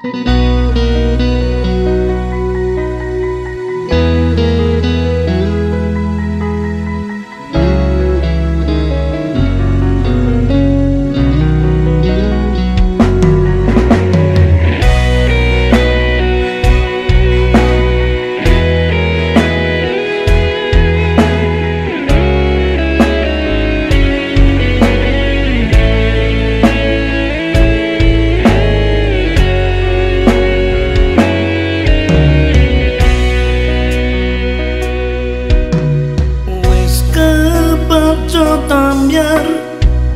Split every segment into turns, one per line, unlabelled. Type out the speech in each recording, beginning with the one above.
Música tambyar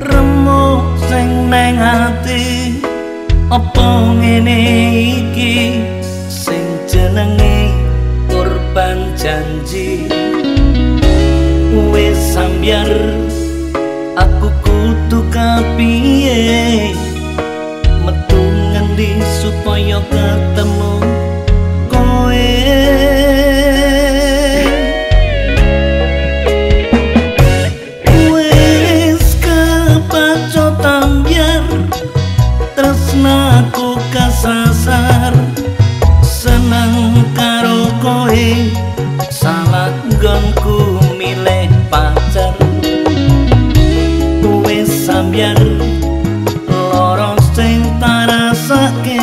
remo sing nang ati. Apa ngene iki? Sing jenenge korban janji. Wis sambyar gonku milih pacar. Wis sambyar loro sing tarasake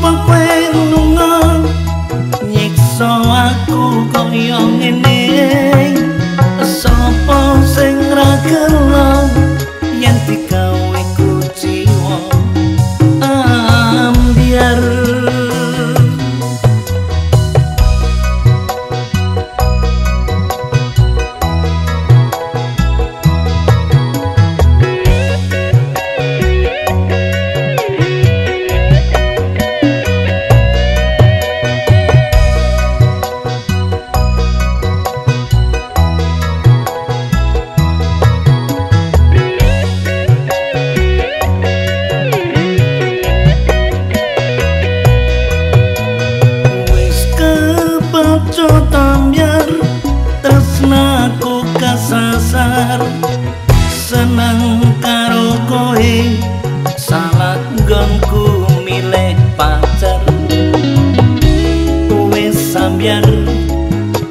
pão karo koe. Salah gonku milih pacar. Wis sambyan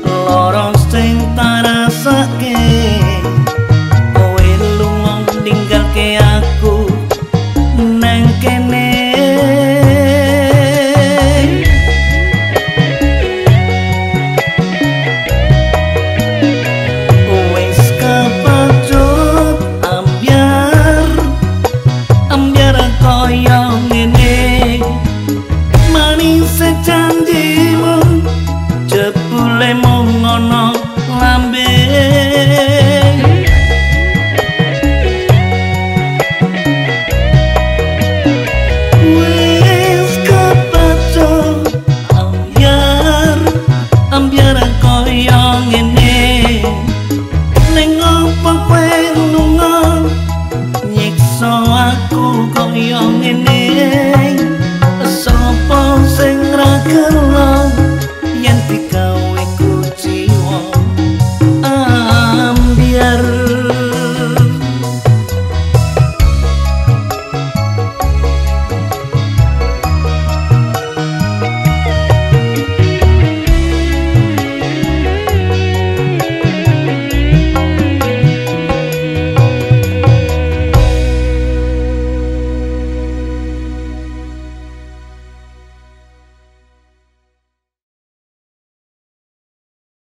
lara sing tarasake